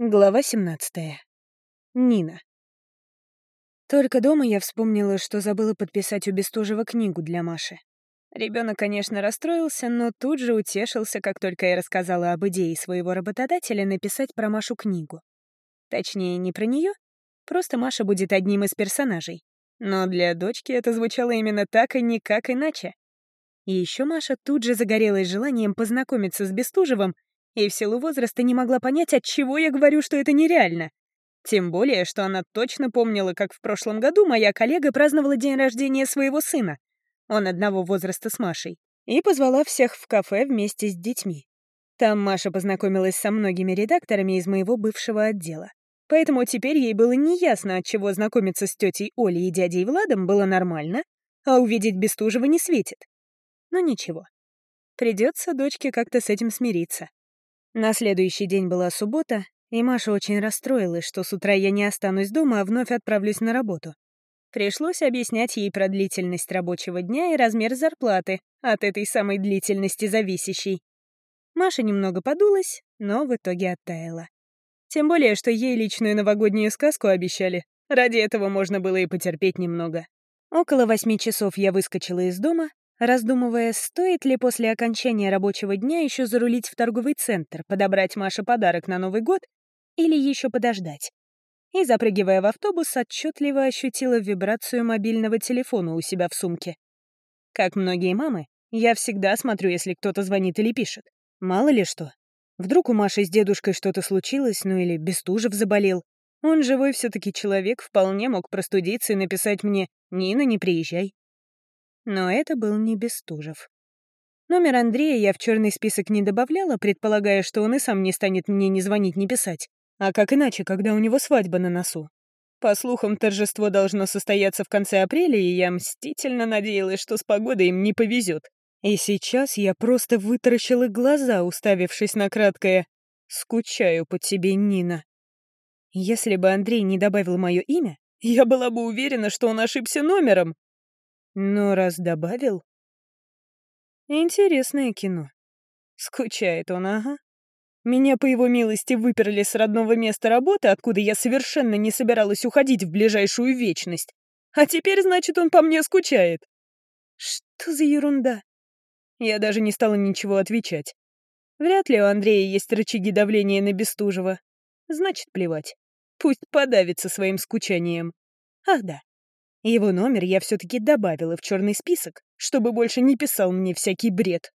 Глава 17. Нина. Только дома я вспомнила, что забыла подписать у Бестужева книгу для Маши. Ребенок, конечно, расстроился, но тут же утешился, как только я рассказала об идее своего работодателя написать про Машу книгу. Точнее, не про нее, просто Маша будет одним из персонажей. Но для дочки это звучало именно так и никак иначе. И еще Маша тут же загорелась желанием познакомиться с Бестужевым и в силу возраста не могла понять, от чего я говорю, что это нереально. Тем более, что она точно помнила, как в прошлом году моя коллега праздновала день рождения своего сына. Он одного возраста с Машей. И позвала всех в кафе вместе с детьми. Там Маша познакомилась со многими редакторами из моего бывшего отдела. Поэтому теперь ей было неясно, от чего знакомиться с тетей Олей и дядей Владом было нормально, а увидеть Бестужева не светит. Но ничего. Придется дочке как-то с этим смириться. На следующий день была суббота, и Маша очень расстроилась, что с утра я не останусь дома, а вновь отправлюсь на работу. Пришлось объяснять ей про длительность рабочего дня и размер зарплаты, от этой самой длительности зависящей. Маша немного подулась, но в итоге оттаяла. Тем более, что ей личную новогоднюю сказку обещали. Ради этого можно было и потерпеть немного. Около восьми часов я выскочила из дома, раздумывая, стоит ли после окончания рабочего дня еще зарулить в торговый центр, подобрать Маше подарок на Новый год или еще подождать. И, запрыгивая в автобус, отчетливо ощутила вибрацию мобильного телефона у себя в сумке. Как многие мамы, я всегда смотрю, если кто-то звонит или пишет. Мало ли что. Вдруг у Маши с дедушкой что-то случилось, ну или Бестужев заболел. Он живой все таки человек, вполне мог простудиться и написать мне «Нина, не приезжай». Но это был не Бестужев. Номер Андрея я в черный список не добавляла, предполагая, что он и сам не станет мне ни звонить, ни писать. А как иначе, когда у него свадьба на носу? По слухам, торжество должно состояться в конце апреля, и я мстительно надеялась, что с погодой им не повезет. И сейчас я просто вытаращила глаза, уставившись на краткое «Скучаю по тебе, Нина». Если бы Андрей не добавил мое имя, я была бы уверена, что он ошибся номером. Но раз добавил... Интересное кино. Скучает он, ага. Меня, по его милости, выперли с родного места работы, откуда я совершенно не собиралась уходить в ближайшую вечность. А теперь, значит, он по мне скучает. Что за ерунда? Я даже не стала ничего отвечать. Вряд ли у Андрея есть рычаги давления на Бестужева. Значит, плевать. Пусть подавится своим скучанием. Ах да, его номер я все-таки добавила в черный список, чтобы больше не писал мне всякий бред.